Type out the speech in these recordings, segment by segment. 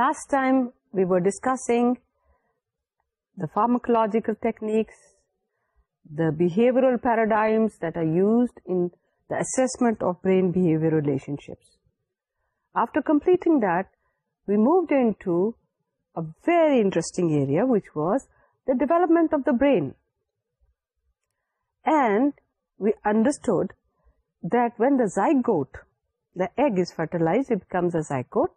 Last time we were discussing the pharmacological techniques, the behavioral paradigms that are used in the assessment of brain-behavior relationships. After completing that, we moved into a very interesting area, which was the development of the brain. And we understood that when the zygote, the egg, is fertilized, it becomes a zygote,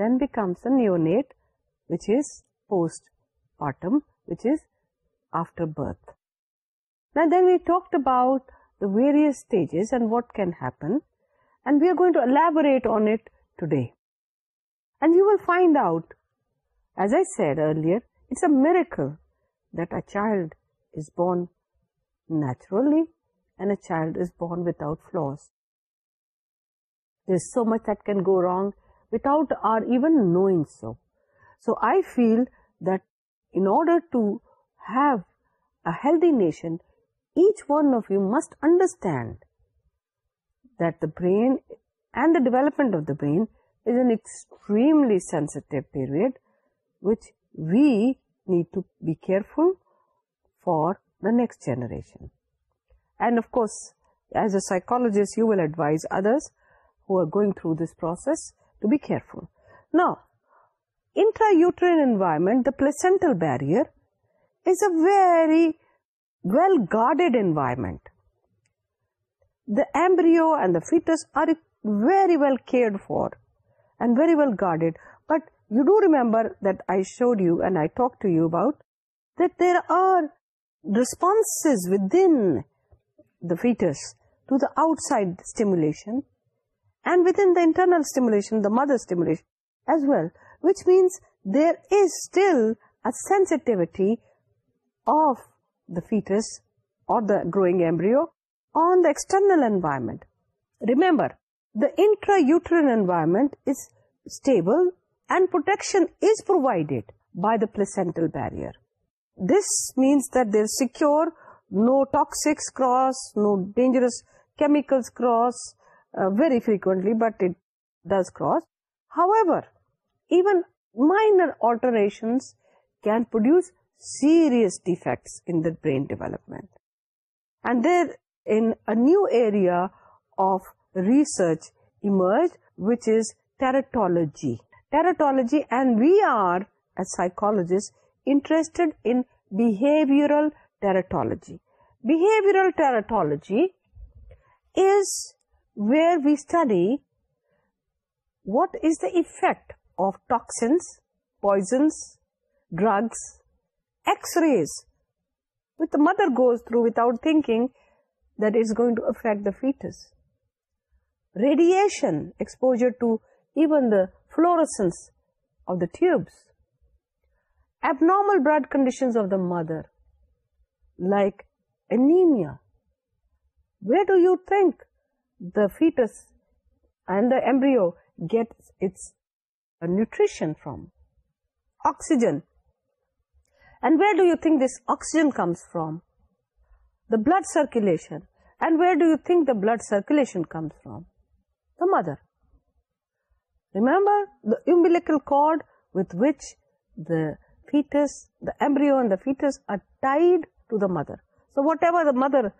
then becomes the neonate, which is postpartum, which is after birth. Now then we talked about the various stages and what can happen, and we are going to elaborate on it today. And you will find out, as I said earlier, it's a miracle that a child is born naturally and a child is born without flaws. There's so much that can go wrong without our even knowing so. So I feel that in order to have a healthy nation, each one of you must understand that the brain and the development of the brain is an extremely sensitive period, which we need to be careful for the next generation. And of course, as a psychologist, you will advise others who are going through this process to be careful. Now, intrauterine environment, the placental barrier, is a very well guarded environment. The embryo and the fetus are very well cared for and very well guarded. But you do remember that I showed you and I talked to you about that there are responses within the fetus to the outside stimulation and with N daughter as well Venice there is stability of the fetus embryo the external environment remember داٹرمنٹ stable and protection is provided by the placental barrier this means there secure no toxic chemicals cross Uh, very frequently, but it does cross. However, even minor alterations can produce serious defects in the brain development. And there in a new area of research emerged, which is teratology. Teratology, and we are, as psychologists, interested in behavioral teratology. Behavioral teratology is where we study what is the effect of toxins, poisons, drugs, X-rays, which the mother goes through without thinking that it's going to affect the fetus. Radiation exposure to even the fluorescence of the tubes. Abnormal blood conditions of the mother, like anemia. Where do you think the fetus and the embryo gets its uh, nutrition from? Oxygen. And where do you think this oxygen comes from? The blood circulation. And where do you think the blood circulation comes from? The mother. Remember the umbilical cord with which the fetus, the embryo and the fetus are tied to the mother. So whatever the mother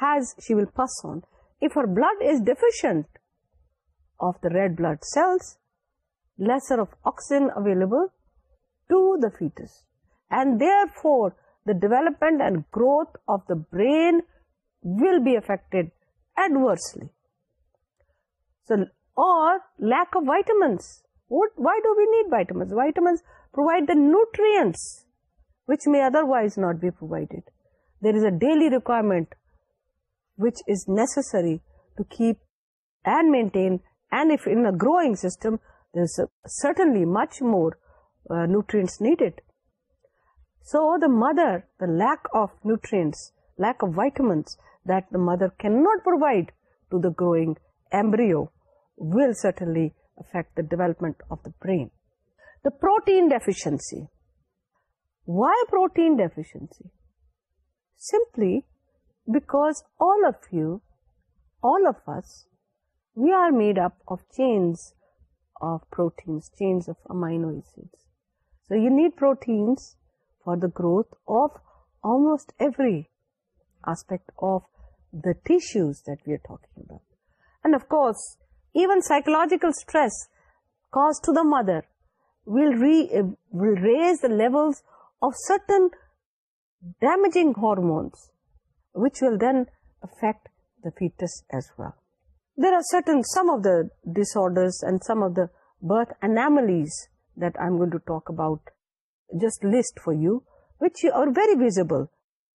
has, she will pass on. If her blood is deficient of the red blood cells, lesser of oxygen available to the fetus, and therefore the development and growth of the brain will be affected adversely. So, or lack of vitamins. Why do we need vitamins? Vitamins provide the nutrients which may otherwise not be provided. There is a daily requirement which is necessary to keep and maintain, and if in a growing system, there is certainly much more uh, nutrients needed. So the mother, the lack of nutrients, lack of vitamins that the mother cannot provide to the growing embryo will certainly affect the development of the brain. The protein deficiency. Why protein deficiency? Simply because all of us, we are made up of chains of proteins, chains of amino acids. So you need proteins for the growth of almost every aspect of the tissues that we are talking about. And of course, even psychological stress caused to the mother will raise the levels of certain damaging hormones which will then affect the fetus as well. There are some of the disorders and some of the birth anomalies that I'm going to talk about, just list for you, which are very visible.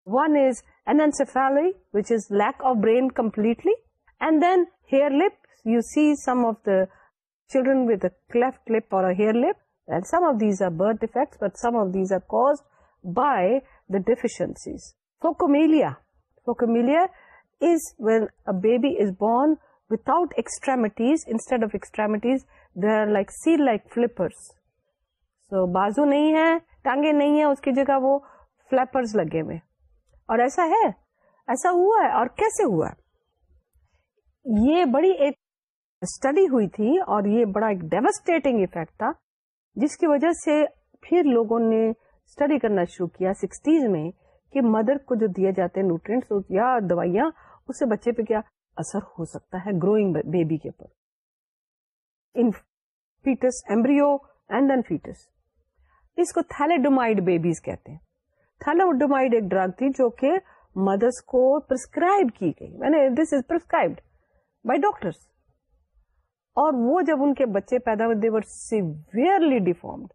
One is anencephaly, which is lack of brain completely. And then hair lip, you see some of the children with a cleft lip or a hair lip. And some of these are birth defects, but some of these are caused by the deficiencies. Phocomelia, ملبیز born extreme بازو نہیں ہے ٹانگے نہیں ہیں ایسا ہوا ہے اور کیسے ہوا یہ بڑی ایک اسٹڈی ہوئی تھی اور یہ بڑا ایک ڈیوسٹی جس کی وجہ سے پھر لوگوں نے اسٹڈی کرنا شروع کیا سکسٹیز میں کہ مدر کو جو دیے جاتے ہیں نیوٹرینٹس یا دوائیاں اس سے بچے پہ کیا اثر ہو سکتا ہے گروئنگ بیبی کے اوپر ان فیٹس فیٹس ایمبریو اینڈ اس کو بیبیز کہتے ہیں بیسوڈ ایک ڈرگ تھی جو کہ مدرس کو پرسکرائب کی گئی this is prescribed by doctor اور وہ جب ان کے بچے پیدا سیویئرلی ڈیفارمڈ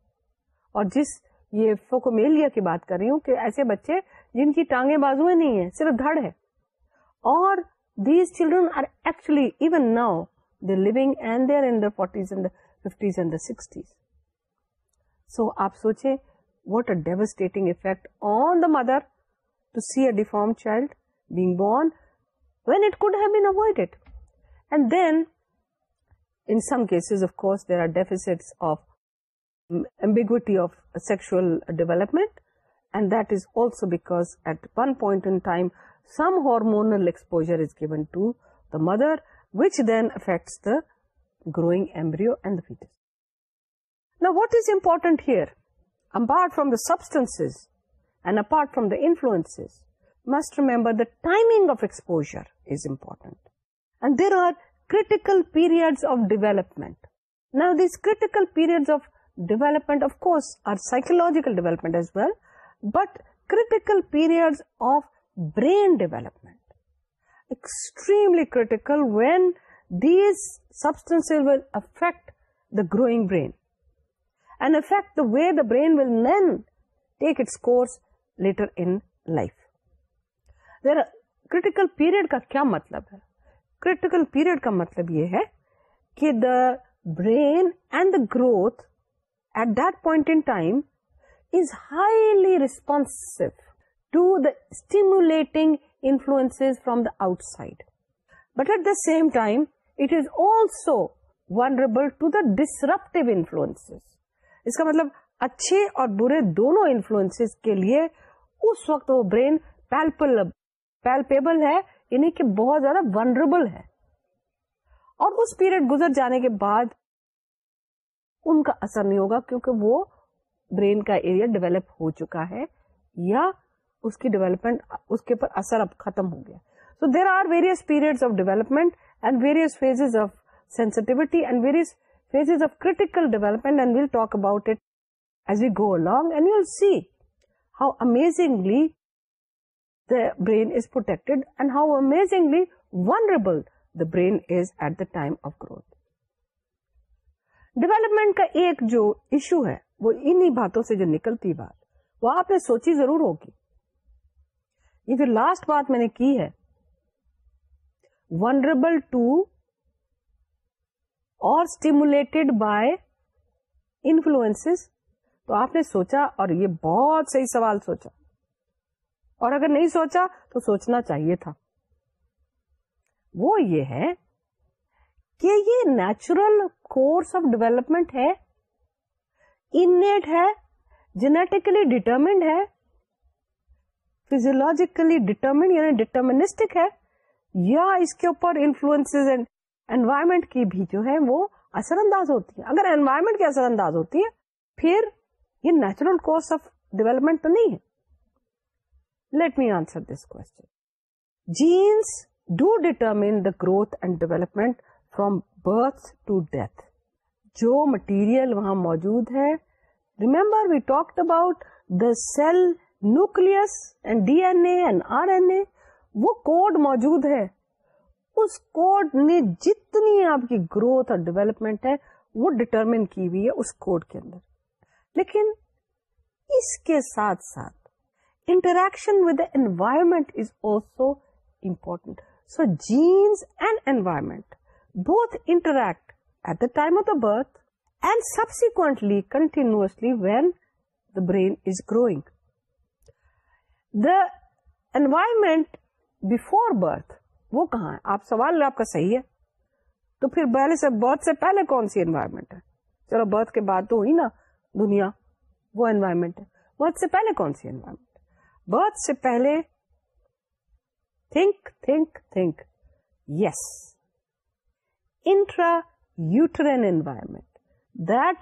اور جس یہ فوکومیلیا کی بات کر رہی ہوں کہ ایسے بچے جن کی ٹانگیں بازو نہیں ہیں صرف دھڑ ہے اور these children are actually even now لوگ and they are in forties and fifties and sixties so آپ سوچیں what a devastating effect on the mother to see a ڈیفارم child being born when it could have been it and then in some cases of course there are defects of ambiguity of sexual development and that is also because at one point in time some hormonal exposure is given to the mother, which then affects the growing embryo and the fetus. Now, what is important here? Apart from the substances and apart from the influences, you must remember the timing of exposure is important. And there are critical periods of development. Now, these critical periods of development, of course, are psychological development as well, but critical period of brain development extremely can affect the growing brain and affect the way the brain will maintain its course later critical period کا کیا مطلب ہے critical period کا مطلب یہ ہے کہ the brain and the growth at that point in time highly response to the stimulating from the outside but at the same time it's so one to the disruptive اس کا مطلب اچھے اور برے دونوں انفلوئنس کے لیے اس وقت وہ برین پیلپیبل ہے یعنی کہ بہت زیادہ ونڈریبل ہے اور اس پیریڈ گزر جانے کے بعد ان کا اثر نہیں ہوگا کیونکہ وہ برین کا ایریا ڈیولپ ہو چکا ہے یا اس کی ڈیولپمنٹ اس کے اثر اب ختم ہو گیا so there are various period of development and various phases of sensitivity and various phases of critical development and we'll talk about it as we go along and you will see how amazingly the brain is protected and how amazingly vulnerable the brain is at the time of growth development کا ایک جو issue ہے وہ انہی باتوں سے جو نکلتی بات وہ آپ نے سوچی ضرور ہوگی یہ جو لاسٹ بات میں نے کی ہے ونڈربل ٹو اور اسٹیمولیٹڈ بائی انفلوئنس تو آپ نے سوچا اور یہ بہت صحیح سوال سوچا اور اگر نہیں سوچا تو سوچنا چاہیے تھا وہ یہ ہے کہ یہ نیچرل کورس آف ڈیولپمنٹ ہے ہے جینیٹیکلی ڈیٹرمنڈ ہے فیزیولوجیکلی ڈیٹرمنڈ یعنی ڈیٹرمنسٹک ہے یا اس کے اوپر انفلوئنس اینڈ انوائرمنٹ کی بھی جو ہے وہ اثر انداز ہوتی ہے اگر انوائرمنٹ کی اثر انداز ہوتی ہے پھر یہ نیچرل کورس آف ڈیولپمنٹ تو نہیں ہے let me answer this genes do determine the growth and development from birth to death جو مٹیریل وہاں موجود ہے remember we talk about the cell nucleus and D N A and R N A وہ code موجود ہے اس code نے جتنی آپ کی گروتھ اور ڈیولپمنٹ ہے وہ ڈٹرمن کی ہوئی ہے اس کوڈ کے اندر لیکن اس کے ساتھ ساتھ interaction with environment is also important so genes and environment both interact time of the birth and subsequently continue when growing the environment birth وہ کہاں ہے آپ سوال آپ کا صحیح ہے تو برتھ کے بعد تو ہوئی نا دنیا وہ اینوائرمنٹ ہے برتھ سے پہلے کون سی اینوائرمنٹ برتھ سے پہلے think think think yes intra uterine environment, that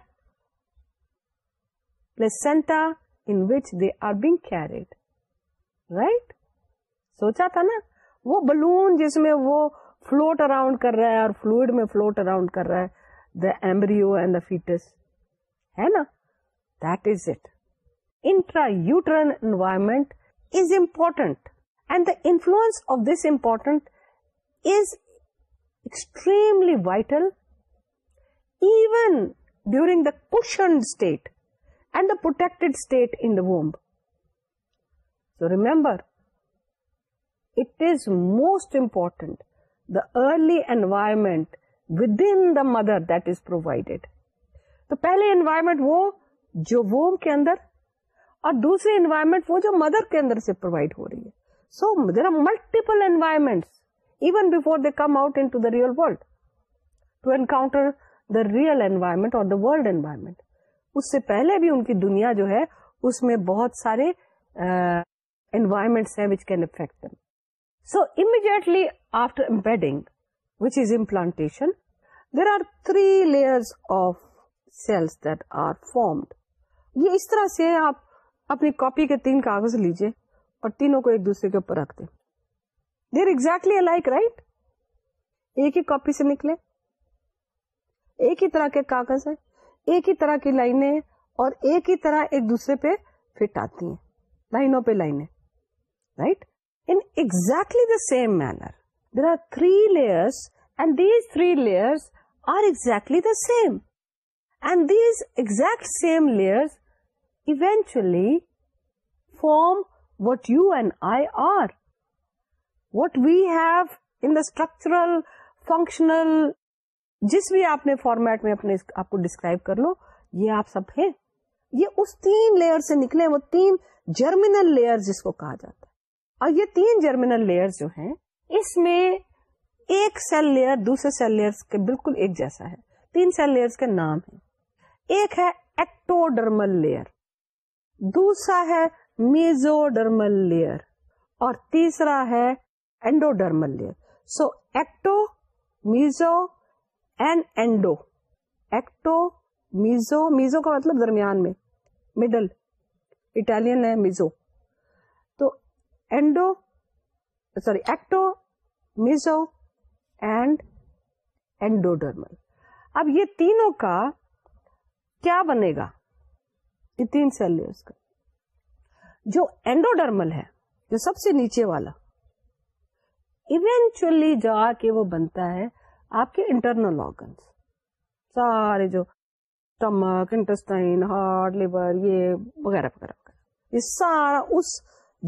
placenta in which they are being carried. Right? سوچا تھا نا وہ بلون جس میں وہ فلوٹ اراؤنڈ کر رہا ہے اور فلوئڈ میں فلوٹ اراؤنڈ کر رہا ہے the embryo and the fetus ہے نا that is it intra U-turn environment is important and the influence of this important is extremely vital even duration state and a protected state it is most important the early environment within the mother this provided تو پہلی environment وہ جو ووم کے اندر اور دوسری environment وہ جو mother کے اندر سے پرووائڈ ہو رہی ہے so there are multiple environment even before they come out in real world to encounter the real environment اور دا ورلڈ انوائرمنٹ اس سے پہلے بھی ان کی دنیا جو ہے اس میں بہت سارے انوائرمنٹس ہیں which can affect them so immediately after embedding which is implantation there are three layers of cells that are formed یہ اس طرح سے آپ اپنی کاپی کے تین کاغذ لیجیے اور تینوں کو ایک دوسرے کے اوپر رکھ دیں دیر ایگزیکٹلی لائک رائٹ ایک ہی کاپی سے نکلے ایک ہی طرح کے کاغذ ہیں ایک ہی طرح کی لائنیں ہیں اور ایک ہی طرح ایک دوسرے پہ فٹ آتی ہیں لائنوں پہ لائنیں right the same manner there are three three layers layers and these are exactly the same and these exact same layers eventually form what you and I are what we have in the structural functional جس بھی آپ نے format میں اپنے آپ کو describe کر لو یہ آپ سب ہیں یہ اس تین لیئر سے نکلے وہ تین جرمینل لیئر جس کو کہا جاتا ہے اور یہ تین جرمینل لیئر جو ہیں اس میں ایک سیل لیئر دوسرے سیل لیئر کے بالکل ایک جیسا ہے تین سیل لیئر کے نام ہے ایک ہے ایکٹو ڈرمل لیئر دوسرا ہے میزوڈرمل لیئر اور تیسرا ہے endodermal layer so ecto meso endo ecto meso meso کا مطلب درمیان میں مڈل اٹالین ہے میزو تو endo sorry ecto meso and endodermal اب یہ تینوں کا کیا بنے گا یہ تین سیل ہے اس کا جو اینڈوڈرمل ہے جو سب سے نیچے والا ایونچولی جا کے وہ بنتا ہے آپ کے انٹرنل آرگنس سارے جو اسٹمک انٹسٹائن ہارٹ لیور یہ وغیرہ وغیرہ وغیرہ یہ سارا اس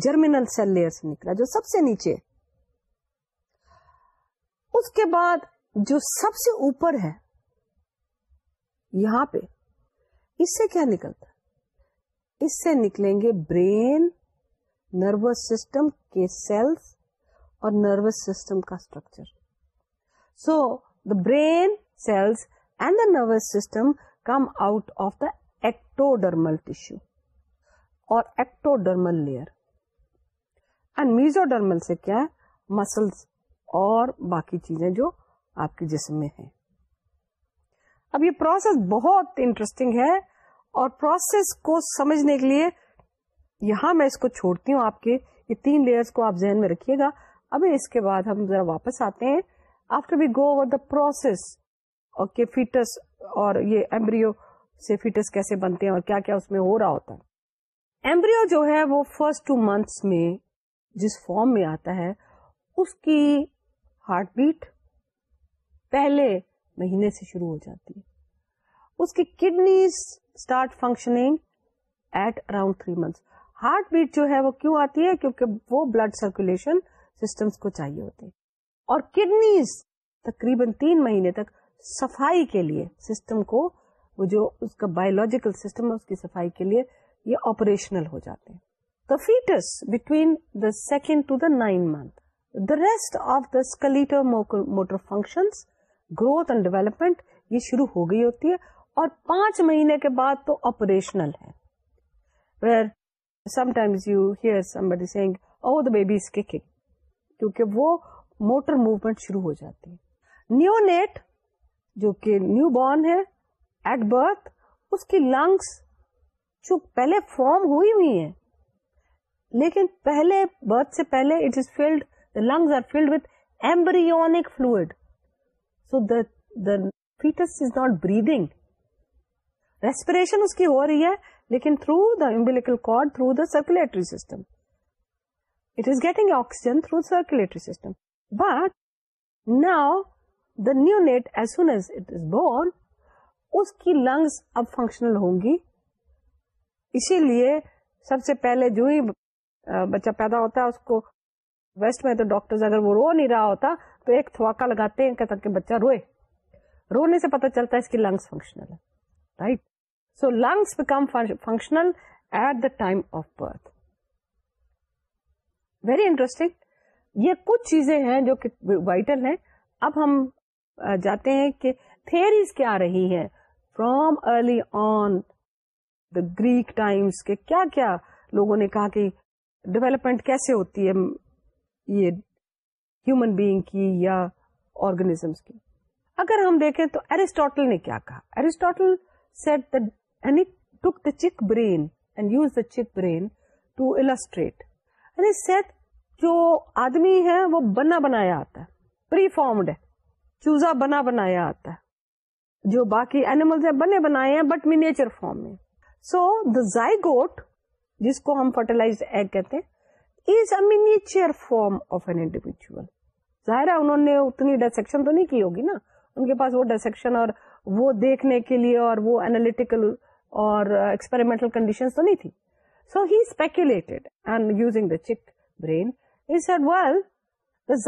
جرمینل سیل لیئر سے نکلا جو سب سے نیچے اس کے بعد جو سب سے اوپر ہے یہاں پہ اس سے کیا نکلتا اس سے نکلیں گے برین نروس سسٹم کے سیلس اور نروس سسٹم کا structure so the brain cells and the nervous system come out of the ectodermal tissue اور ectodermal layer and mesodermal سے کیا مسلس اور باقی چیزیں جو آپ کے جسم میں ہے اب یہ پروسیس بہت انٹرسٹنگ ہے اور پروسیس کو سمجھنے کے لیے یہاں میں اس کو چھوڑتی ہوں آپ کے یہ تین لر کو آپ ذہن میں رکھیے گا ابھی اس کے بعد ہم ذرا واپس آتے ہیں after we go over the process okay fetus اور یہ ایمبریو سے فیٹس کیسے بنتے ہیں اور کیا کیا اس میں ہو رہا ہوتا ہے ایمبریو جو ہے وہ فرسٹ ٹو منتھس میں جس فارم میں آتا ہے اس کی ہارٹ بیٹ پہلے مہینے سے شروع ہو جاتی ہے اس کی kidneys start functioning at around three months heart beat جو ہے وہ کیوں آتی ہے کیونکہ وہ بلڈ سرکولیشن سسٹمس کو چاہیے ہوتے ہیں اور کڈنیز تقریباً تین مہینے تک صفائی کے لیے سسٹم کو وہ جو اس کا بایولوجیکل سسٹم ہے اس کی صفائی کے لیے یہ آپریشنل ہو جاتے ہیں the the the fetus between second to nine month the rest of the skeletal motor functions growth and development یہ شروع ہو گئی ہوتی ہے اور پانچ مہینے کے بعد تو آپریشنل ہے where sometimes you hear somebody saying oh the babies کیونکہ وہ موٹر موومنٹ شروع ہو جاتی ہے نیو نیٹ جو کہ نیو بورن ہے ایٹ برتھ اس کی لنگس جو پہلے فارم ہوئی ہوئی ہیں لیکن پہلے برتھ سے پہلے it is lungs are filled with embryonic fluid so the the fetus is not breathing respiration اس کی ہو رہی ہے لیکن through the umbilical cord through the circulatory system it is getting oxygen through circulatory system but نا the neonate as it is born اس کی lungs اب فنکشنل ہوں گی اسی لیے سب سے پہلے جو ہی بچہ پیدا ہوتا ہے اس کو ویسٹ میں تو ڈاکٹر اگر وہ رو نہیں رہا ہوتا تو ایک تھواکا لگاتے ہیں کہ کہ بچہ روئے رونے سے پتہ چلتا ہے اس کی لنگس فنکشنل ہے right so lungs become functional at the time of birth very interesting یہ کچھ چیزیں ہیں جو کہ وائٹل ہیں اب ہم جاتے ہیں کہ تھیریز کیا رہی ہے from early on the Greek times کے کیا کیا لوگوں نے کہا کہ ڈیولپمنٹ کیسے ہوتی ہے یہ ہیومن بینگ کی یا آرگنیزمس کی اگر ہم دیکھیں تو ایرسٹوٹل نے کیا کہا Aristotle set the took the chick and use the chick brain to illustrate set جو آدمی ہے وہ بنا بنایا آتا ہے پری فارمڈ ہے چوزا بنا بنایا آتا ہے جو باقی اینیمل ہیں بنے بنائے ہیں بٹ مینیچر فارم میں سو دا زائگوٹ جس کو ہم فرٹیلائز ایگ کہتے ہیں is a miniature form of an individual ظاہر ہے انہوں نے اتنی ڈائسیکشن تو نہیں کی ہوگی نا ان کے پاس وہ ڈائسیکشن اور وہ دیکھنے کے لیے اور وہ اینالیٹیکل اور ایکسپیریمنٹل کنڈیشن تو نہیں تھی سو ہی دا چک برین ایگ اس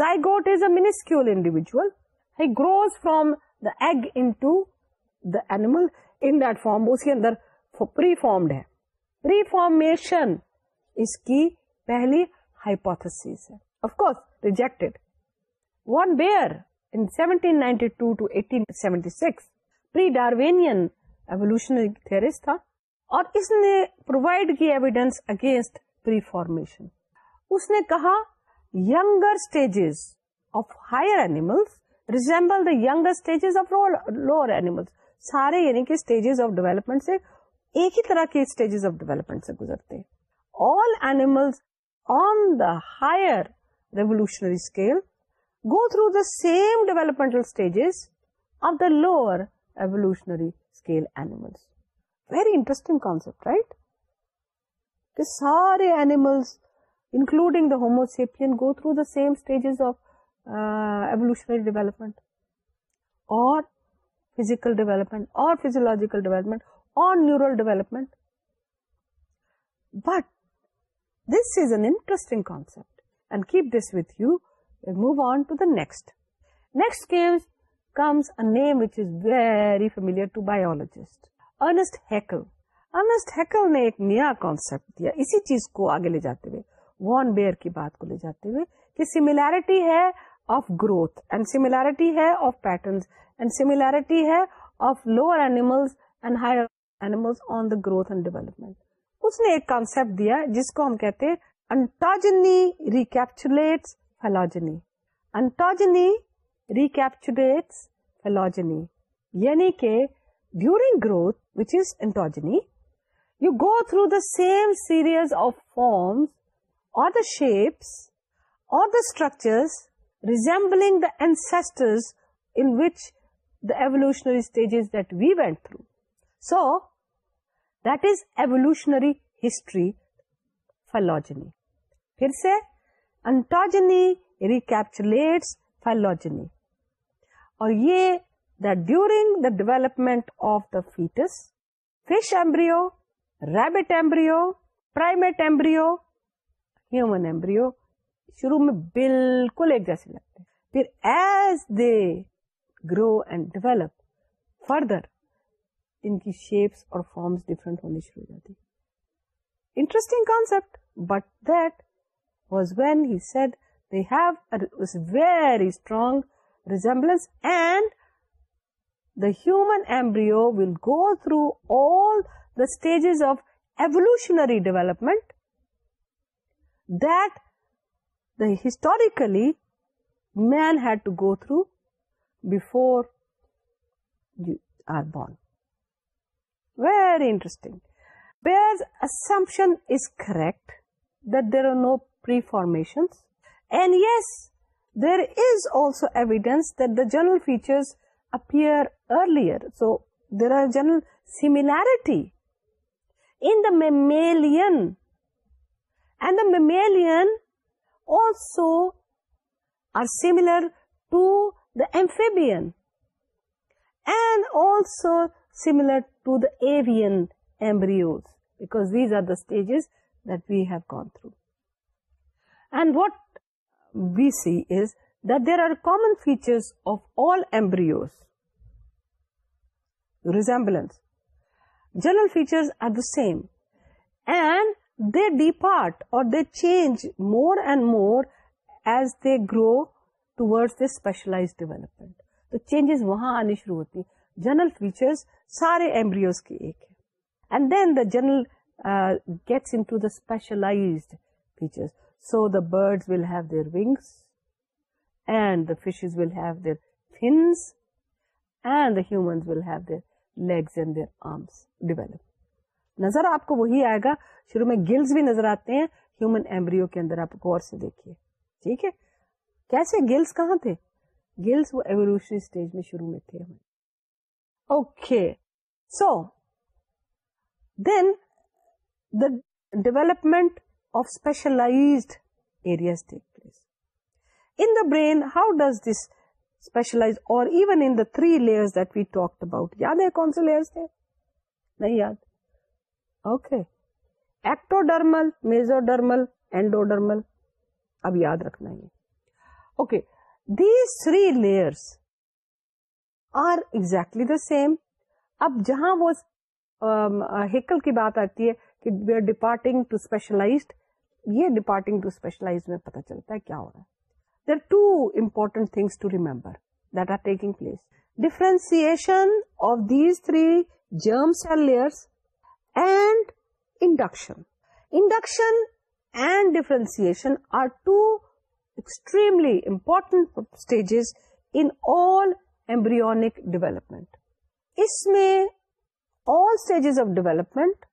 کی پہلی ہائپ کوس ریجیکٹ ون ویئرس تھا اور اس نے پرووائڈ کی ایویڈینس اگینسٹ پر اس نے کہا یگر stages of higher animals resemble the یگر stages of lower animal سارے یعنی کہ اسٹیجز آف ڈیولپمنٹ سے ایک ہی طرح کے اسٹیجز آف ڈیولپمنٹ سے گزرتے all animal on the higher revolutionary scale go through the same developmental stages of the lower evolutionary scale animals very interesting concept right کہ سارے animals including the homo sapien go through the same stages of ایولی development اور neural development but this an interesting concept and keep this with you move on to the next next cams comes name which is very فیملیسٹل نے ایک نیا concept دیا اسی چیز کو آگے لے جاتے ہوئے وان بیئر کی بات کو لے جاتے ہوئے کہ سیملیرٹی ہے آف گروتھ اینڈ سیملیرٹی ہے آف پیٹرنس اینڈ سیملیرٹی ہے of lower animals and higher animals on the growth and development اس نے ایک کانسپٹ دیا جس کو ہم کہتے ہیں انٹاجنی ریکیپچولیٹس فیلوجنی انٹاجنی ریکیپچولیٹس فیلوجنی یعنی کہ during growth which is ontogeny you go through the same series of forms the shapes uh structures resembling the ancestors in which the evolutionary stages they went through so that is evolutionary history phylogeny پھر سے ontogeny recapitulates phylogeny اور یہ during the development of the fetus fish embryo rabbit embryo primate embryo human embryo شروع میں بالکل ایک جیسے لگتے ہیں پھر as they grow and develop further ان کی شیپس اور فارمس ڈفرنٹ ہونی شروع ہو جاتی interesting concept but that was when he said they have very strong resemblance and the human embryo will go through all the stages of evolutionary development that historically man had to go through before you are born. Very interesting. Baer's assumption is correct that there are no preformations, and yes, there is also evidence that the general features appear earlier. So there are general similarity in the mammalian and the mammalian also are similar to the amphibian and also similar to the avian embryos, because these are the stages that we have gone through. And what we see is that there are common features of all embryos. Resemblance. General features are the same, and the part اور the change more and more as they grow towards the specialize development تو changes وہاں آنے شروع ہوتی general features سارے embryos کی ایک ہے and then the general gets into the specialized feature so the bird will have their wings and the fishes will have their fins and the humans will have their legs and their arms develop نظر آپ کو وہی آئے گا شروع میں gills بھی نظر آتے ہیں ہیومن ایمبریو کے اندر آپ غور سے دیکھیے ٹھیک ہے کیسے گلس کہاں تھے گلس وہ ایولیوشن اسٹیج میں شروع میں تھے okay so then the development of specialised areas take place in the brain how does this specialize اور even in the three that we talk about یاد ہے کون سے لیئرس تھے نہیں یاد okay ectodermal mesodermal endodermal اب یاد رکھنا ہے okay these three layers are exactly the same اب جہاں وہ um, ہیکل کی بات آتی ہے کہ we are departing to specialised یہ ڈپارٹنگ ٹو اسپیشلائز میں پتا چلتا ہے کیا ہو رہا ہے there two important things to remember that are taking place differentiation of these three germ cell layers شن induction and differentiation are two extremely important stages in all embryonic development اس میں all stage of development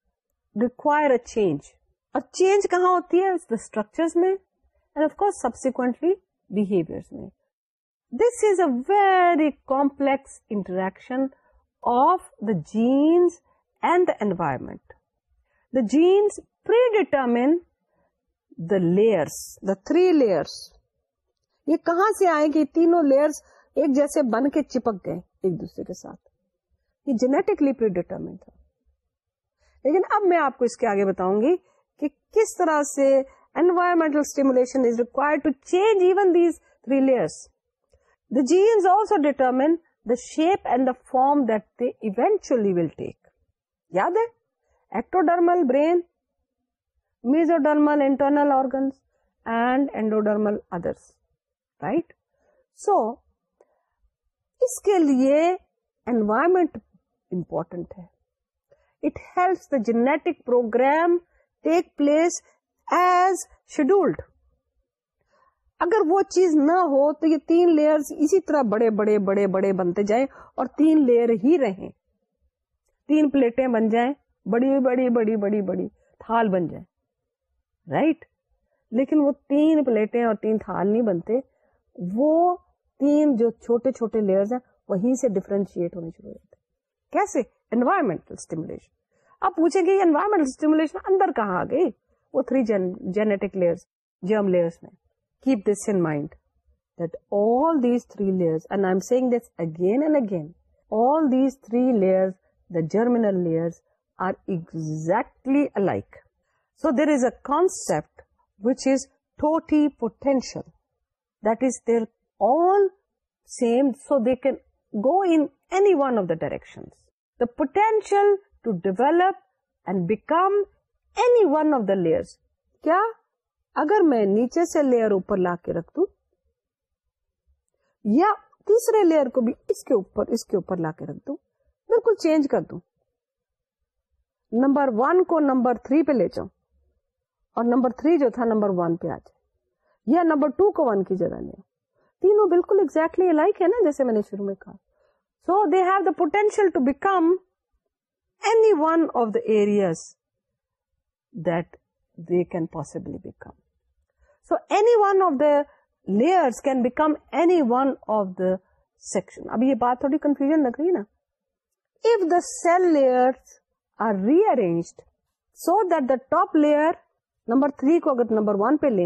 require a change اور change کہاں ہوتی ہے structure میں this is a very complex interaction of the genes جیس پری determine the لس دا تھریس یہ کہاں سے آئے گے تینوں لیئرس ایک جیسے بن کے چپک گئے ایک دوسرے کے ساتھ یہ جینیٹکلی تھا لیکن اب میں آپ کو اس کے آگے بتاؤں گی کہ کس طرح سے genes also determine the shape and the form that they eventually will take یاد ہے ectodermal brain mesodermal internal organs and endodermal others right so اس کے لیے انوائرمنٹ امپورٹنٹ ہے it helps the genetic program take place as scheduled اگر وہ چیز نہ ہو تو یہ تین لیئر اسی طرح بڑے بڑے بڑے بڑے بنتے جائیں اور تین لیئر ہی رہیں تین پلیٹیں بن جائیں بڑی بڑی بڑی بڑی بڑی تھال بن جائیں رائٹ لیکن وہ تین پلیٹیں اور تین تھال نہیں بنتے وہ تین جو چھوٹے چھوٹے لیئرز ہیں وہیں سے ڈفرینشیٹ ہونے شروع ہو جاتے کیسے انوائرمنٹل اسٹیمولیشن آپ پوچھیں گے یہ انوائرمنٹل اسٹیمولیشن اندر کہاں آ گئی وہ three genetic layers germ layers میں keep this in mind that all these three layers and I'm saying this again and again all these three layers germinal layer are exactly so there is a concept which is potential there all same so they can go enough the direction the potential to develop and become any one of the layers کیا اگر میں نیچے سے layer اوپر لا کے رکھ دوں یا تیسرے لیئر کو بھی اس کے اوپر اس کے اوپر لا کے رکھ دوں بالکل چینج کر دوں نمبر ون کو نمبر تھری پہ لے جاؤں اور نمبر تھری جو تھا نمبر ون پہ آ جائے یا نمبر ٹو کو ون کی جگہ لے تینوں بالکل ایکزیکٹلی لائک ہے نا جیسے میں نے شروع میں کہا so they have the potential to become any one of the areas that they can possibly become so any one of the layers can become any one of the section اب یہ بات تھوڑی کنفیوژن لگ رہی ہے نا if the cell layers are rearranged so that the top layer number three کو اگر نمبر ون پہ لے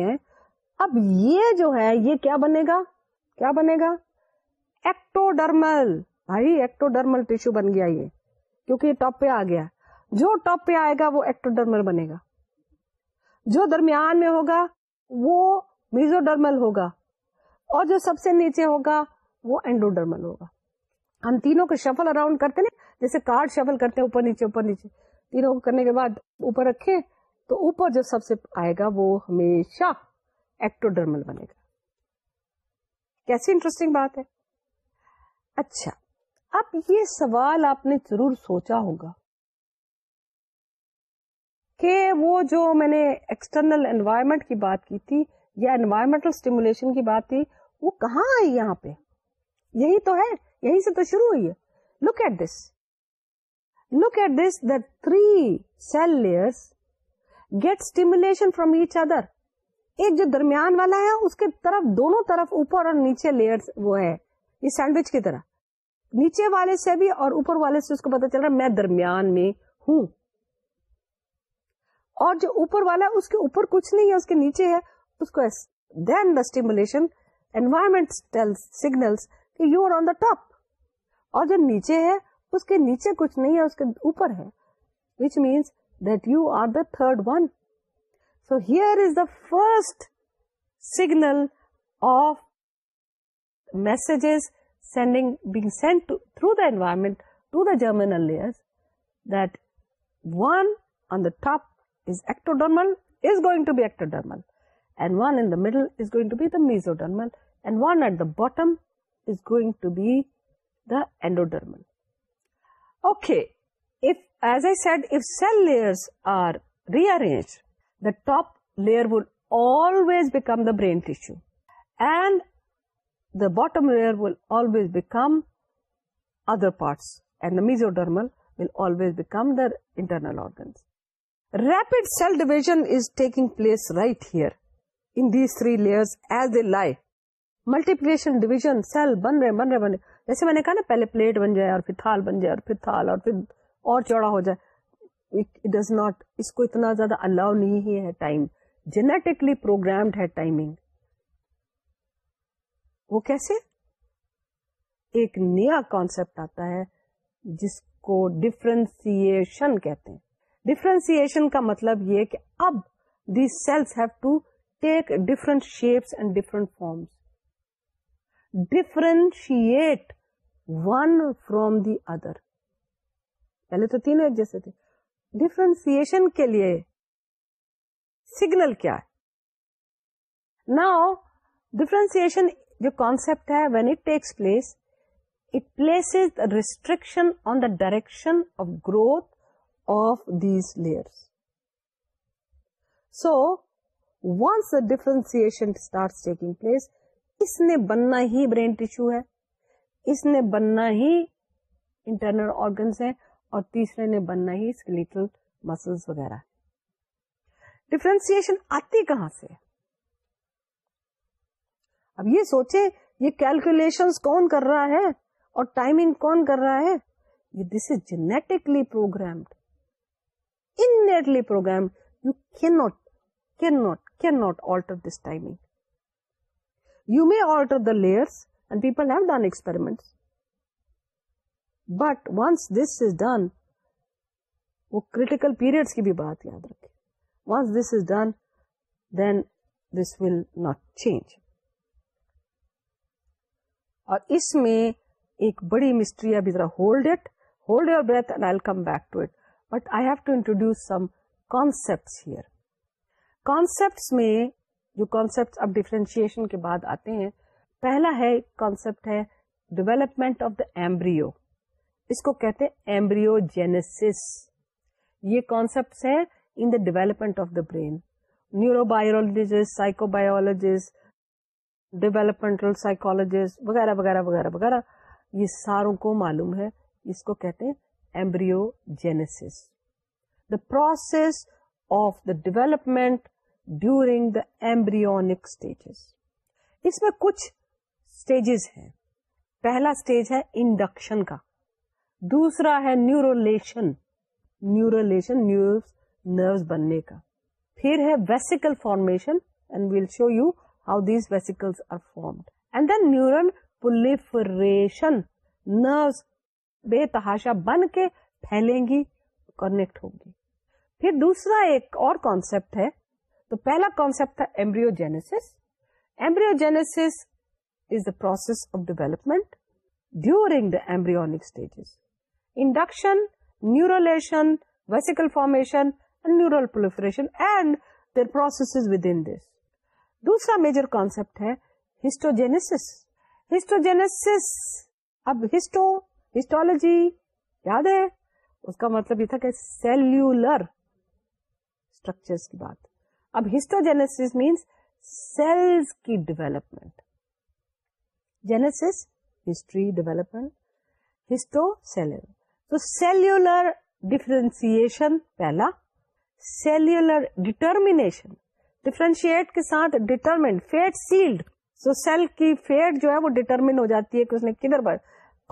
اب یہ جو ہے یہ کیا بنے گا کیا بنے گا ایکٹوڈرمل بھائی ایکٹوڈرمل ٹیشو بن گیا یہ کیونکہ یہ ٹاپ پہ آ گیا جو ٹاپ پہ آئے گا وہ ایکٹوڈرمل بنے گا جو درمیان میں ہوگا وہ میزوڈرمل ہوگا اور جو سب سے نیچے ہوگا وہ اینڈوڈرمل ہوگا ہم تینوں کو شفل اراؤنڈ کرتے نا جیسے کارڈ شفل کرتے ہیں اوپر نیچے اوپر نیچے تینوں کو کرنے کے بعد اوپر رکھے تو اوپر جو سب سے آئے گا وہ ہمیشہ بنے گا کیسی انٹرسٹنگ بات ہے اچھا اب یہ سوال آپ نے ضرور سوچا ہوگا کہ وہ جو میں نے ایکسٹرنل انوائرمنٹ کی بات کی تھی یا انوائرمنٹل اسٹیمولیشن کی بات تھی وہ کہاں آئی یہاں پہ یہی تو ہے یہی سے تو شروع ہوئی ہے look at this look at this the three cell layer get stimulation from each other ایک جو درمیان والا ہے اس کے طرف دونوں طرف اوپر اور نیچے لیئر وہ ہے یہ سینڈوچ کی طرح نیچے والے سے بھی اور اوپر والے سے اس کو پتا چل رہا ہے میں درمیان میں ہوں اور جو اوپر والا ہے اس کے اوپر کچھ نہیں ہے اس کے نیچے ہے اس کو دین دا انوائرمنٹ اینوائرمنٹ کہ you are on the top اور جو نیچے ہے اس کے نیچے کچھ نہیں ہے اس کے اوپر ہے which means that you are the third one so here is the first signal of being send through the germinal layer that one on the top is ectodermal is going to be going to middle is going and one at the bottom is going to be the endodermal. Okay, if, as I said, if cell layers are rearranged, the top layer will always become the brain tissue and the bottom layer will always become other parts, and the mesodermal will always become the internal organs. Rapid cell division is taking place right here in these three layers as they lie multiplication division cell بن رہے بن رہے بن رہے جیسے میں نے کہا نا پہلے پلیٹ بن جائے اور پھر پھر پھر تھال تھال بن جائے اور اور اور چوڑا ہو جائے ڈز ناٹ اس کو اتنا زیادہ الاؤ نہیں ہے ٹائم جینیٹکلی پروگرامڈ ہے ٹائمنگ وہ کیسے ایک نیا کانسپٹ آتا ہے جس کو ڈفرینسیشن کہتے ہیں ڈفرینسیشن کا مطلب یہ کہ اب the cells have to take different shapes and different forms differentiate one from the other پہلے تو تینوں ایک جیسے تھے ڈفرینسیشن کے لیے سگنل کیا ہے نا ڈفرینسیشن جو کانسپٹ ہے when it takes place it place restriction on the direction of growth of these layers so once the differentiation starts taking place, اس نے بننا ہی برین ٹیشو ہے اس نے بننا ہی انٹرنل آرگنس ہے اور تیسرے نے بننا ہی اسکلیٹل مسلس وغیرہ ڈفرینسیشن آتی کہاں سے اب یہ سوچے یہ کیلکولیشن کون کر رہا ہے اور ٹائمنگ کون کر رہا ہے یہ this is programmed program program you can not can not can not alter this timing you may alter the layers and people have done experiments but once this is done وہ critical periods کی بھی بات یاد رکھے once this is done then this will not change اور اس میں ایک بڑی مسٹری ابھی ذرا hold it hold your breath and I come back to it but I have to introduce some concept here concepts میں جو کانسیپٹ اب ڈیفرینشیشن کے بعد آتے ہیں پہلا ہے کانسیپٹ ہے ڈیولپمنٹ آف دا ایمبریو اس کو کہتے ہیں ایمبریو جینس یہ کانسیپٹ ہے in the development of the brain neurobiologist psychobiologist developmental psychologist وغیرہ وغیرہ وغیرہ وغیرہ یہ ساروں کو معلوم ہے اس کو کہتے ہیں embryo jeans the process of the development during the embryonic stages اس میں کچھ اسٹیجز ہیں پہلا اسٹیج ہے انڈکشن کا دوسرا ہے نیورولیشن نیورولیشن نیورس نروز بننے کا پھر ہے vesicle formation and we'll show you how these vesicle are formed and then proliferation nerves بے تحاشا بن کے پھیلیں گی کنیکٹ ہوگی پھر دوسرا ایک اور کانسپٹ ہے تو پہلا کانسیپٹ تھا embryogenesis embryogenesis is the process of development during the embryonic stage induction neurulation vesicle formation neural proliferation and there process within this دوسرا میجر کانسپٹ ہے ہسٹوجینس ہسٹوجینس اب ہسٹو ہسٹالوجی یاد ہے اس کا مطلب یہ تھا کہ سیلولر اسٹرکچر کی بات اب ہسٹوجینس مینس سیلس کی development genesis history development histo cellular تو سیلولر ڈیفرنس پہلا سیلولر ڈیٹرمیشن ڈفرینشیٹ کے ساتھ determinant fate sealed so cell کی فیٹ جو ہے وہ ڈیٹرمن ہو جاتی ہے کہ اس نے کدھر بڑھ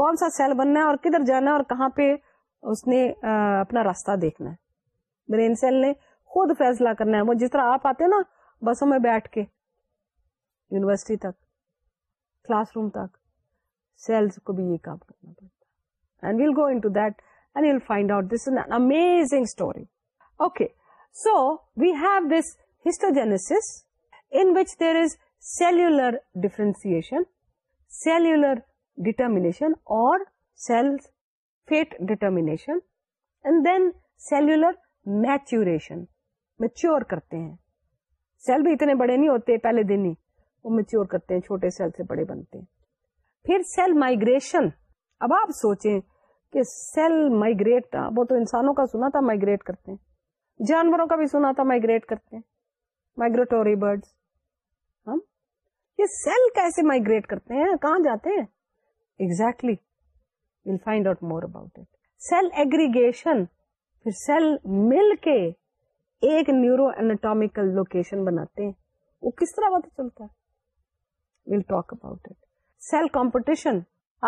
کون سا سیل بننا ہے اور کدھر جانا ہے اور کہاں پہ اس نے اپنا راستہ دیکھنا ہے برین سیل نے خود فیصلہ کرنا ہے وہ جس طرح آپ آتے ہیں نا بسوں میں بیٹھ کے یونیورسٹی تک کلاس روم تک سیلس کو بھی یہ کام کرنا پڑتا and and we'll go into that find out this an amazing story okay so we have this histogenesis in which there is cellular differentiation cellular determination اور cell fate determination and then cellular maturation mature کرتے ہیں cell بھی اتنے بڑے نہیں ہوتے پہلے دن ہی وہ میچیور کرتے ہیں چھوٹے سیل سے بڑے بنتے ہیں پھر سیل مائگریشن اب آپ سوچیں کہ سیل مائگریٹ وہ تو انسانوں کا سنا تھا مائگریٹ کرتے ہیں جانوروں کا بھی سنا تھا مائگریٹ کرتے ہیں مائگریٹوری برڈس کیسے مائگریٹ کرتے ہیں کہاں جاتے ہیں exactly will find out more about it cell cell aggregation پھر مل کے ایک نیورو اینٹامیکل لوکیشن بناتے ہیں وہ کس طرح پتا چلتا ہے talk about it cell competition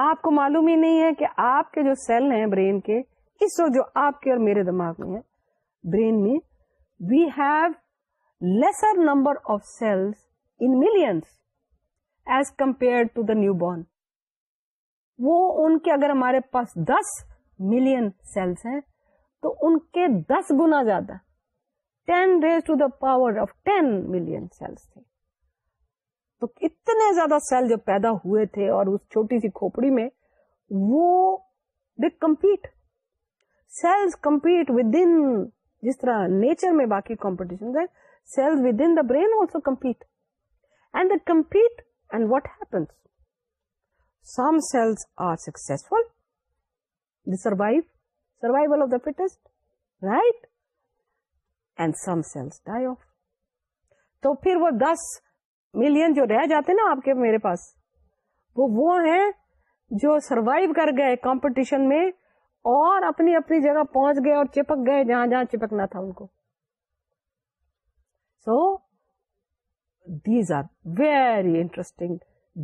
آپ کو معلوم ہی نہیں ہے کہ آپ کے جو سیل ہیں برین کے اس وقت جو آپ کے اور میرے دماغ میں برین میں we have lesser number of cells in millions as compare to the newborn وہ ان کے اگر ہمارے پاس دس ملین سیلس ہیں تو ان کے دس گنا زیادہ ten raise to the power of ten million cells تھے تو اتنے زیادہ سیل جو پیدا ہوئے تھے اور اس چھوٹی سی کھوپڑی میں وہ they compete cells compete within جس طرح نیچر میں باقی کمپٹیشن ہے cells within the brain also compete and they compete and what happens some cells are successful the survive survival of the fittest right تو پھر وہ دس million جو رہ جاتے نا آپ کے میرے پاس وہ وہ ہیں جو سروائو کر گئے کمپٹیشن میں اور اپنی اپنی جگہ پہنچ گئے اور چپک گئے جہاں جہاں چپکنا تھا ان کو so these are very interesting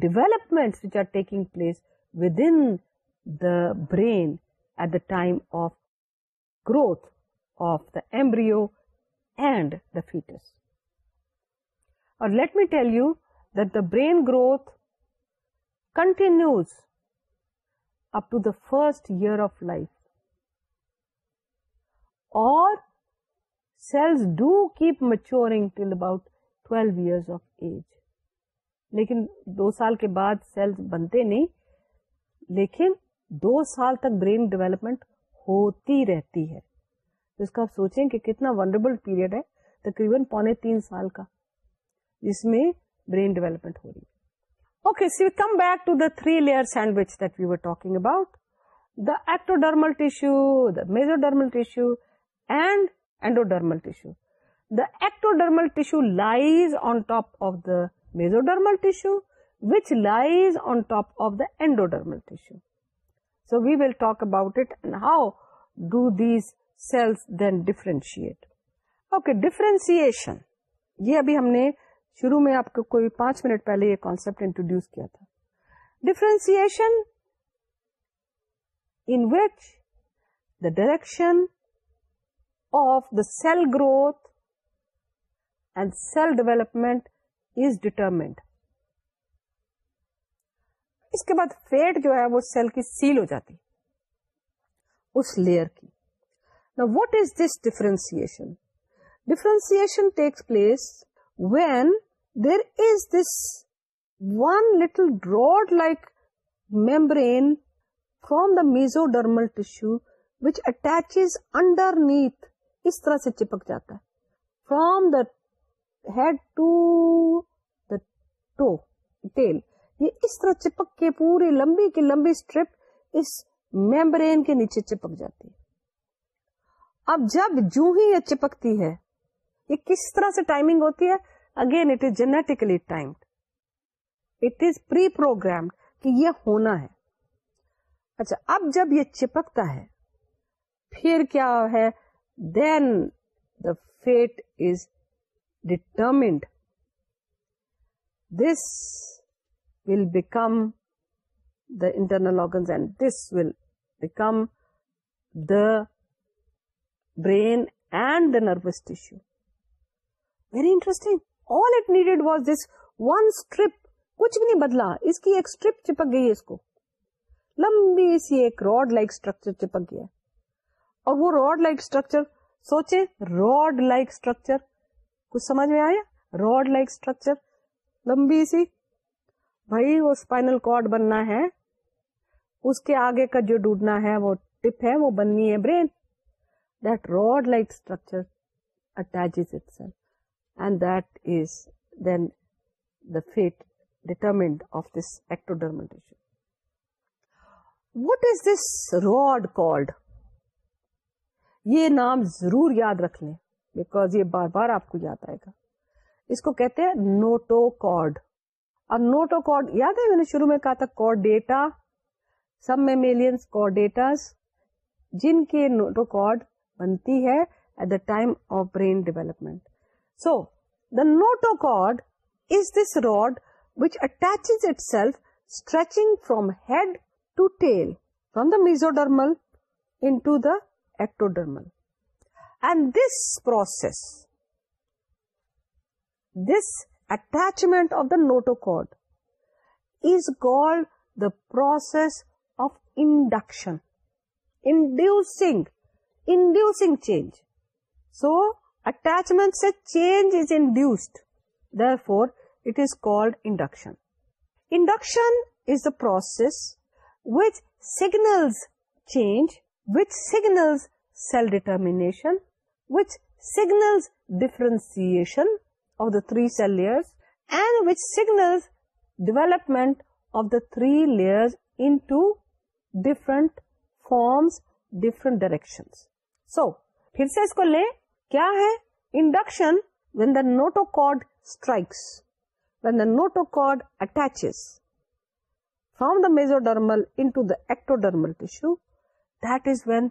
development which are taking place within the brain at the time of growth of the embryo and the fats اور let me tell you that the brain growth continues up to the first year of life اور cells do keep maturing till about twelve year of age لیکن دو سال کے بعد sales بنتے نہیں لیکن دو سال تک برین ڈیولپمنٹ ہوتی رہتی ہے جس کا آپ سوچیں کہ کتنا ونڈربل پیریڈ ہے تقریباً پونے تین سال کا جس میں برین ڈیولپمنٹ ہو رہی ہے ectodermal dermal tissue lies on top of the dermal tissue which lies on top of endodermal about it how do these cells then differentiate okay differentiation یہ ابھی ہم نے شروع میں آپ کو کوئی پانچ منٹ پہلے یہ کانسپٹ انٹروڈیوس کیا تھا in which the direction of the cell growth and cell development is determined اس کے بعد فیٹ جو ہے وہ سیل کی سیل ہو جاتی اس لیئر کی what is this differentiation differentiation takes place when there is this one little ڈرڈ like membrane from the mesodermal tissue which attach underneath اس طرح سے چپک جاتا ہے from the head to the to tail یہ اس طرح چپک کے پوری لمبی کی لمبی اسٹریپ اس مینبرین کے نیچے چپک جاتی ہے اب جب جو ہی یہ چپکتی ہے یہ کس طرح سے ٹائمنگ ہوتی ہے again it is genetically timed it is pre programme کہ یہ ہونا ہے اچھا اب جب یہ چپکتا ہے پھر کیا ہے then the fate is determined this will become the internal organs and this will become the brain nervous tissue very interesting کچھ بھی نہیں بدلا اس کی ایک اسٹریپ چپک گئی اس کو لمبی سی ایک روڈ لائک چپک گیا اور وہ روڈ لائک اسٹرکچر سوچے روڈ لائک اسٹرکچر کچھ سمجھ میں آیا روڈ لائک اسٹرکچر لمبی سی بھائی وہ اسپائنل کارڈ بننا ہے اس کے آگے کا جو ڈوبنا ہے وہ ٹپ ہے وہ بننی ہے brain that rod-like structure determined of this ectodermal tissue. What is this rod called? یہ نام ضرور یاد رکھ لیں بیکاز یہ بار بار آپ کو یاد آئے گا اس کو کہتے ہیں نوٹو کارڈ اور نوٹو کارڈ یاد ہے میں نے شروع میں کہا تھا کارڈیٹا سم میملیئنس کارڈیٹاس جن کے نوٹو کارڈ بنتی ہے at the time of brain development so the notochord is this rod which attach itself stretching from head to tail from the mesodermal into the ectodermal and this process this attachment of the notochord is called the process of induction inducing inducing change. So, attachment se change is induced. Therefore, it is called induction. Induction is the process which signals change, which signals cell determination, which signals differentiation of the three cell layers, and which signals development of the three layers into different forms, different directions. So پھر سے اس کو لے کیا ہے induction when the notochord strikes when the notochord it from the mesodermal into tissue that is when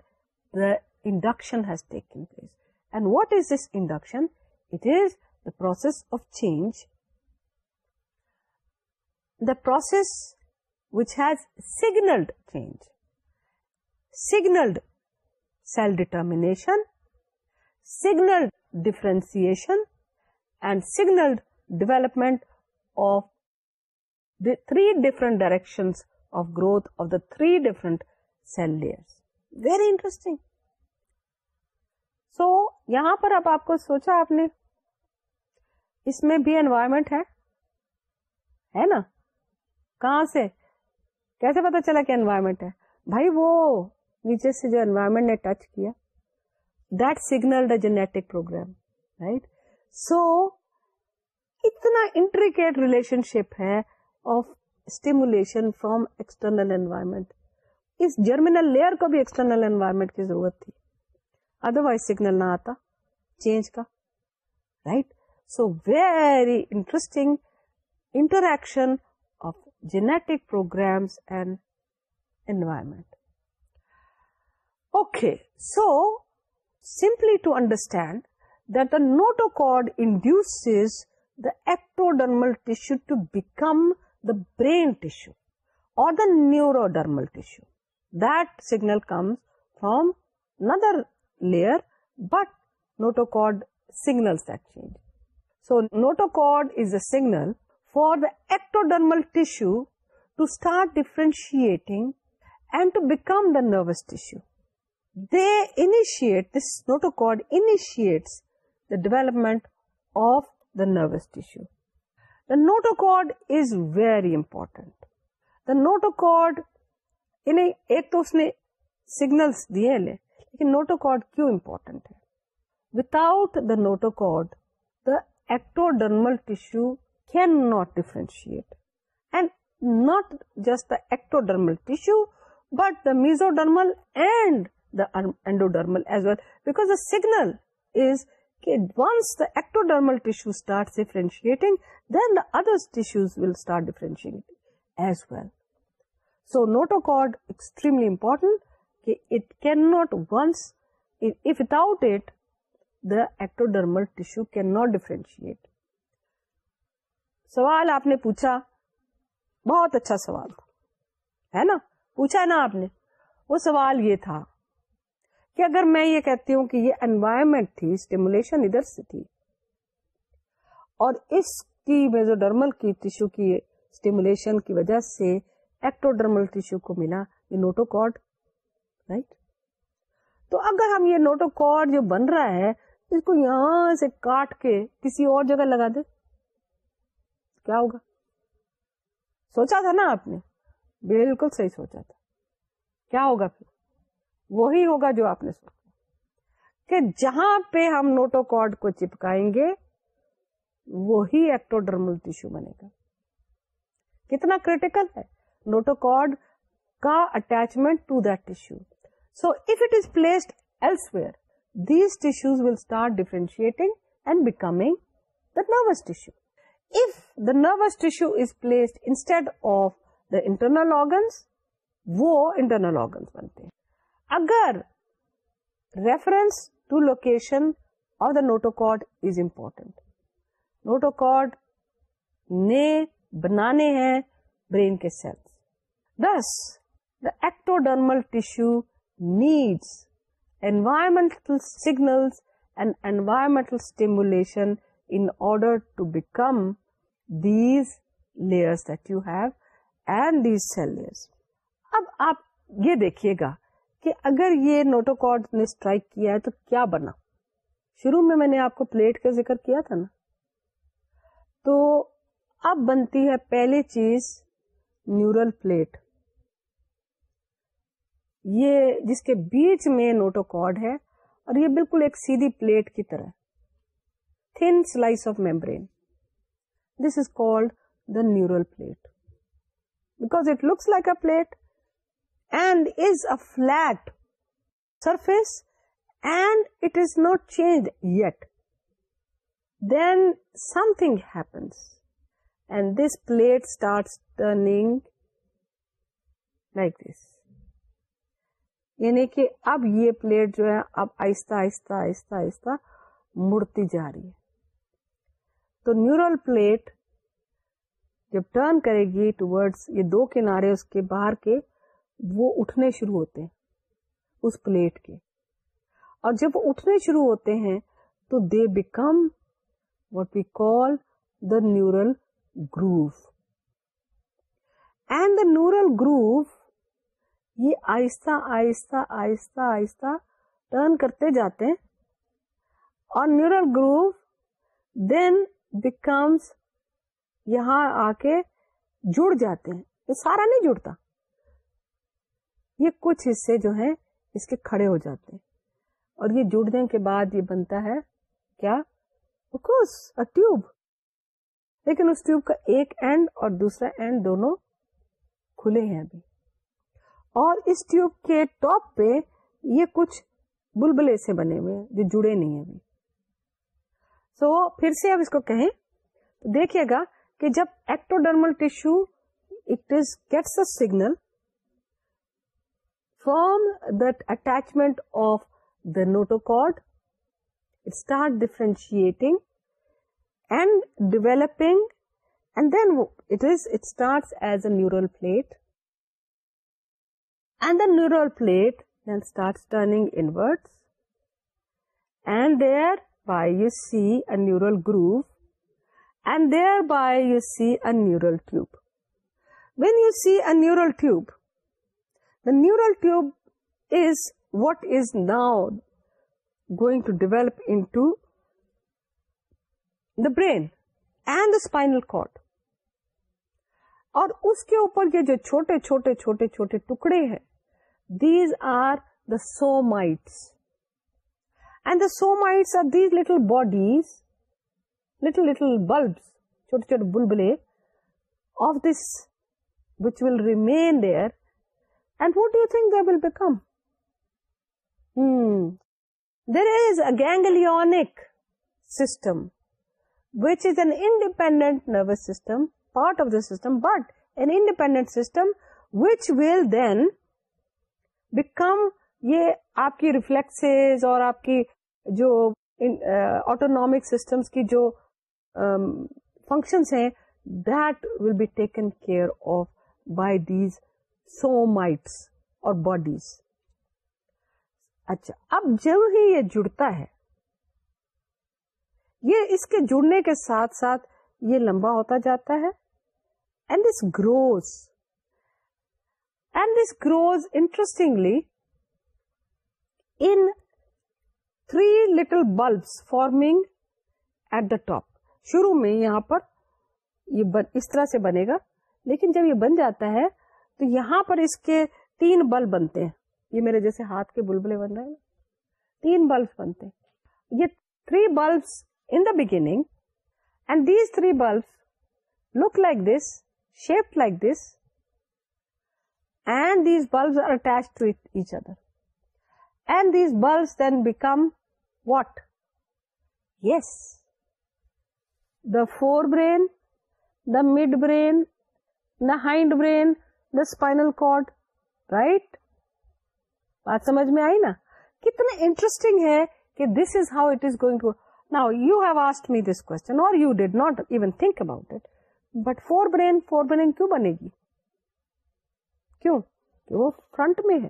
the induction has taken place and what is this induction it is the process of change the process which has signalled change signalled cell determination signal differentiation and signal development of the three different direction of growth of the three different cell layers very interesting so یہاں پر اب آپ کو سوچا آپ نے اس میں بھی انوائرمنٹ ہے نا کہاں سے کیسے پتا چلا کہ انوائرمنٹ ہے بھائی وہ نیچے سے جو انوائرمنٹ نے ٹچ کیا that signal genetic program right so اتنا انٹریکیٹ ریلیشن شپ ہے آف فرام فروم انوائرمنٹ اس جرمینل لیئر کو بھی ایکسٹرنل انوائرمنٹ کی ضرورت تھی ادر وائز سیگنل نہ آتا چینج کا right so very interesting interaction of genetic programs and environment Okay, so simply to understand that the notochord induces the ectodermal tissue to become the brain tissue or the neurodermal tissue. That signal comes from another layer, but notochord signals that change. So notochord is a signal for the ectodermal tissue to start differentiating and to become the nervous tissue. They initiate this notochord initiates the development of the nervous tissue the notochord is very important the notochord یعنی ایک تو اس نے signal دیے لے لیکن نوٹو card کیوں important ہے without the notochord the ectodermal tissue can not differentiate and not just the ectodermal tissue but the mesodermal and the endodermal as well because the signal is once the ectodermal tissue starts differentiating then the other tissues will start differentiating as well. So notochord extremely important it cannot once if without it the ectodermal tissue cannot differentiate. سوال آپ نے پوچھا بہت اچھا سوال تھا ہے نا پوچھا ہے نا آپ نے وہ سوال یہ تھا کہ اگر میں یہ کہتی ہوں کہ یہ انوائرمنٹ تھی اسٹیمولیشن ادھر سے تھی اور اس کی کی کی کی اسٹیمولیشن وجہ سے ایکٹوڈرمل ٹیشو کو ملا یہ نوٹوکارڈ رائٹ تو اگر ہم یہ نوٹوکارڈ جو بن رہا ہے اس کو یہاں سے کاٹ کے کسی اور جگہ لگا دے کیا ہوگا سوچا تھا نا آپ نے بالکل صحیح سوچا تھا کیا ہوگا پھر وہی ہوگا جو آپ نے سوچا کہ جہاں پہ ہم نوٹو کارڈ کو چپکائیں گے وہی ایکٹوڈرمل ٹیشو بنے گا کتنا کریٹیکل ہے نوٹو کارڈ کا attachment to tissue so if it is placed elsewhere these will start differentiating and becoming the nervous tissue if the nervous tissue is placed instead of the internal organs وہ internal organs بنتے ہیں اگر reference to location of the notochord is important notochord نے بنانے ہیں brain کے cell this the ectodermal tissue needs environmental signal and environmental stimulation in order to become these layer and these cell layer اب آپ یہ دیکھیے گا کہ اگر یہ نوٹوکارڈ نے اسٹرائک کیا ہے تو کیا بنا شروع میں میں نے آپ کو پلیٹ کا ذکر کیا تھا نا تو اب بنتی ہے پہلی چیز نیورل پلیٹ یہ جس کے بیچ میں نوٹوکارڈ ہے اور یہ بالکل ایک سیدھی پلیٹ کی طرح thin slice of membrane this is called the neural plate because it looks like a plate and is a flat surface and it is not change yet then something happens and this plate start like this یعنی کہ اب یہ plate جو ہے اب آہستہ آہستہ آہستہ آہستہ مڑتی جا رہی ہے تو نیورل پلیٹ جب ٹرن کرے گی ٹوڈس یہ دو کنارے اس کے باہر کے وہ اٹھنے شروع ہوتے ہیں اس پلیٹ کے اور جب وہ اٹھنے شروع ہوتے ہیں تو they become what we call the neural groove and the neural groove یہ آہستہ آہستہ آہستہ آہستہ ٹرن کرتے جاتے ہیں اور نیورل گروف دین بیکمس یہاں آ کے جڑ جاتے ہیں یہ سارا نہیں جڑتا یہ کچھ حصے جو ہیں اس کے کھڑے ہو جاتے ہیں اور یہ جڑنے کے بعد یہ بنتا ہے کیا ٹیوب لیکن اس ٹیوب کا ایک اینڈ اور دوسرا اینڈ دونوں کھلے ہیں ابھی اور اس ٹیوب کے ٹاپ پہ یہ کچھ بلبلے سے بنے ہوئے ہیں جو جڑے نہیں ابھی سو so, پھر سے اب اس کو کہیں دیکھیے گا کہ جب ectodermal tissue it is gets a signal from that attachment of the notochord, it starts differentiating and developing, and then it starts as a neural plate, and the neural plate then starts turning inwards, and thereby you see a neural groove, and thereby you see a neural tube. When you see a neural tube, neural neural is is is now going to develop into the brain and the spinal cord اور اس کے اوپر یہ جو چھوٹے چھوٹے چھوٹے چھوٹے ٹکڑے ہیں these are the somites and the somites are these little bodies little little bulbs چھوٹے چھوٹے بلبلے of this which will remain there will become there is a ganglionic system which is an independent nervous system part of the system but an independent system which will then become یہ آپ کی reflex اور آپ کی جو آٹونک systems کی جو functions ہیں will be taken care of by these somites اور باڈیز اچھا اب جب ہی یہ جڑتا ہے یہ اس کے جڑنے کے ساتھ ساتھ یہ لمبا ہوتا جاتا ہے and and this this grows grows interestingly in three little bulbs forming at the top شروع میں یہاں پر یہ اس طرح سے بنے گا لیکن جب یہ بن جاتا ہے تو یہاں پر اس کے تین بلب بنتے ہیں یہ میرے جیسے ہاتھ کے بلبلے بن رہے ہیں تین بلب بنتے ہیں یہ three bulbs in the beginning and these three bulbs look like this shape like this and these bulbs are attach to each other and these bulbs then become what is the four brain the mid brain the hind brain the spinal cord right بات سمجھ میں آئی نا کتنا interesting ہے کہ this is how it is going to now you have asked me this اور you did not even think about it but fore fore brain brain کیوں کیوں بنے گی کہ وہ فرنٹ میں ہے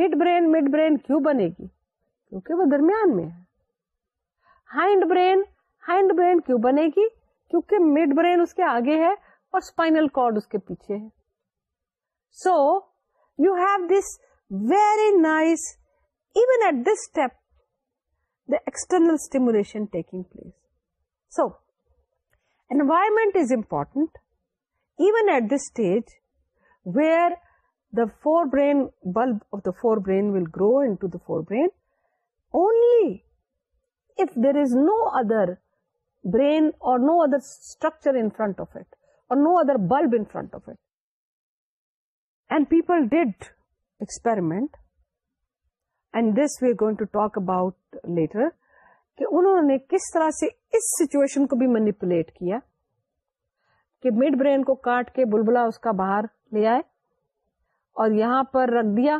مڈ برین مڈ برین کیوں بنے گی کیونکہ وہ درمیان میں ہے ہائنڈ برین ہائنڈ برین کیوں بنے گی کیونکہ مڈ برین اس کے آگے ہے اور اسپائنل کارڈ اس کے پیچھے ہے so you have this very nice even at this step the external stimulation taking place so environment is important even at this stage where the four brain bulb of the four brain will grow into the four brain only if there is no other brain اور no other structure in front of it no other bulb in front of it and people did experiment and this we going to talk about later کس طرح سے اس situation کو بھی manipulate کیا کہ mid brain کو کاٹ کے بلبلا اس کا باہر لے آئے اور یہاں پر رکھ دیا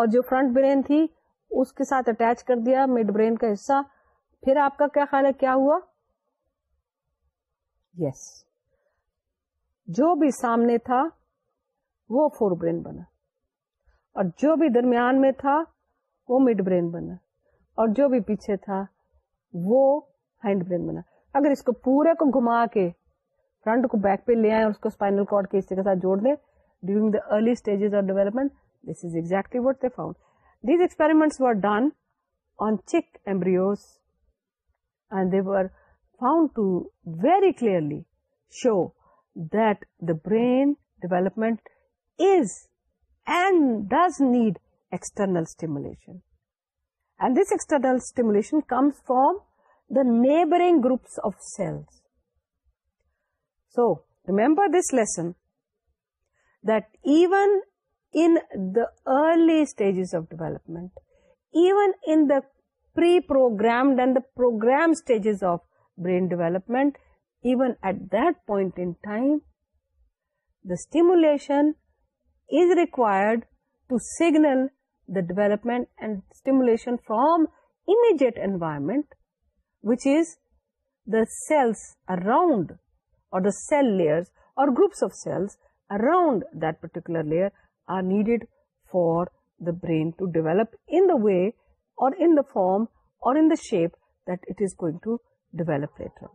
اور جو فرنٹ برین تھی اس کے ساتھ اٹیچ کر دیا مڈ برین کا حصہ پھر آپ کا کیا خیال ہے کیا ہوا یس yes. جو بھی سامنے تھا وہ فور برین بنا اور جو بھی درمیان میں تھا وہ مڈ برین بنا اور جو بھی پیچھے تھا وہ ہینڈ برین بنا اگر اس کو پورے کو گھما کے فرنٹ کو بیک پہ لے آئے اس کو اسپائنل کارڈ کے حصے کے ساتھ جوڑ دیں during the early stages of development this is exactly what they found these done on chick embryos and they were found to very clearly show that the brain development is and does need external stimulation. And this external stimulation comes from the neighboring groups of cells. So, remember this lesson, that even in the early stages of development, even in the pre-programmed and the programmed stages of brain development, even at that point in time, the stimulation is required to signal the development and stimulation from immediate environment, which is the cells around, or the cell layers or groups of cells around that particular layer are needed for the brain to develop in the way or in the form or in the shape that it is going to develop later on.